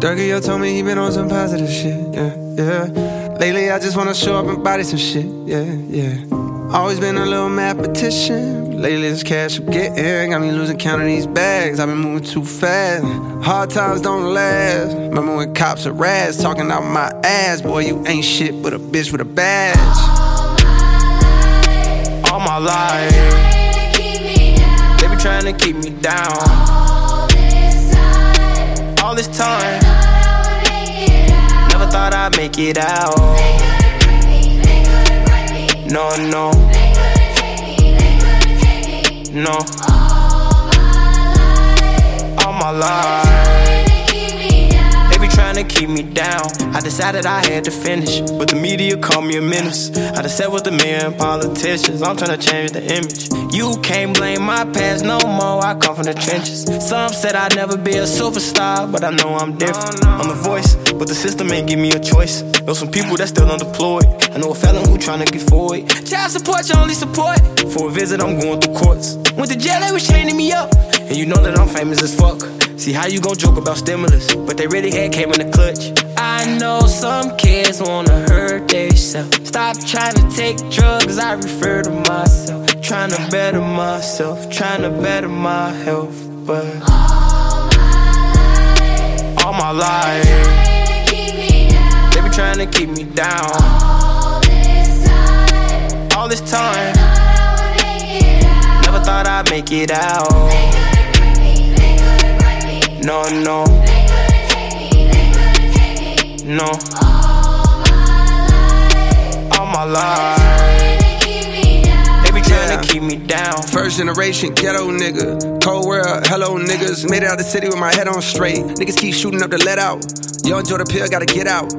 Durkee told me he been on some positive shit, yeah, yeah. Lately I just wanna show up and body some shit, yeah, yeah. Always been a little mathematician. Lately this cash I'm getting got me losing count of these bags. I've been moving too fast. Hard times don't last. Remember when cops are rats talking out my ass? Boy, you ain't shit but a bitch with a badge. All my life, they be trying to keep me down. All this time, never make it out. No, no, no. All my life, they be trying to keep me down. I decided I had to finish, but the media called me a menace. I just sat with the men politicians. I'm trying to change the image. You can't blame my past no more. I come from the trenches. Some said I'd never be a superstar, but I know I'm different. I'm a voice, but the system ain't give me a choice. Know some people that still unemployed. I know a felon who trying to get forward. Child support, your only support. For a visit, I'm going through courts. Went to jail, they was chaining me up. And you know that I'm famous as fuck. See how you gon' joke about stimulus, but they really had came in the clutch. I know some kids wanna hurt themselves. Stop trying to take drugs, I refer to myself. Trying to better myself, trying to better my health, but all my life, all my life, they be trying to keep me down. All this time, never thought I'd make it out. No, no, They couldn't take me, they couldn't take me. no. All my life, they be trying to keep me down. First generation ghetto nigga. Cold world, hello niggas. Made it out the city with my head on straight. Niggas keep shooting up the let out. Y'all enjoy the Pill gotta get out.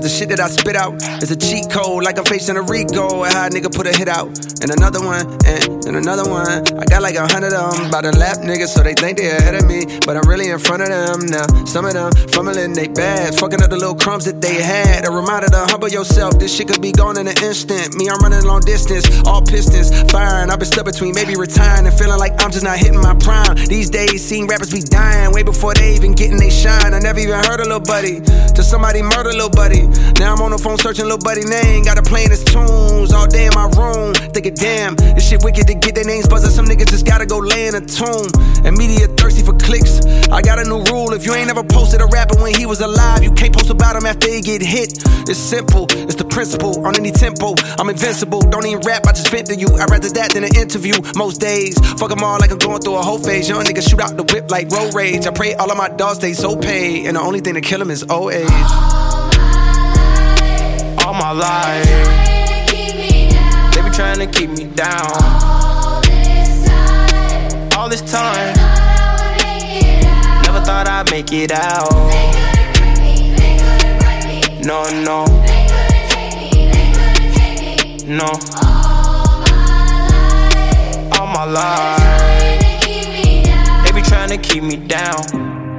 Cause the shit that I spit out is a cheat code, like I'm facing a Rico. And how a nigga put a hit out. And another one, and, and another one. I got like a hundred of them by the lap niggas, so they think they ahead of me. But I'm really in front of them now. Some of them fumbling they bags, fucking up the little crumbs that they had. A reminder to humble yourself, this shit could be gone in an instant. Me, I'm running long distance, all pistons firing. I've been stuck between maybe retiring and feeling like I'm just not hitting my prime. These days, seeing rappers be dying way before they even getting they shine. I never even heard a little buddy till somebody murder little buddy. Now I'm on the phone searching little buddy name, got to playing his tunes all day in my room. Thinking, damn, this shit wicked to get their names buzzing. Some niggas just gotta go lay in a tomb. And media thirsty for clicks. I got a new rule: if you ain't ever posted a rapper when he was alive, you can't post about him after he get hit. It's simple, it's the principle. On any tempo, I'm invincible. Don't even rap, I just vent to you. I'd rather that than an interview. Most days, fuck 'em all like I'm going through a whole phase. Young niggas shoot out the whip like road rage. I pray all of my dogs stay so paid, and the only thing to kill 'em is old age. All my life, they be trying to keep me down. All this time, never thought I'd make it out. No, no, no. All my life, they be trying to keep me down.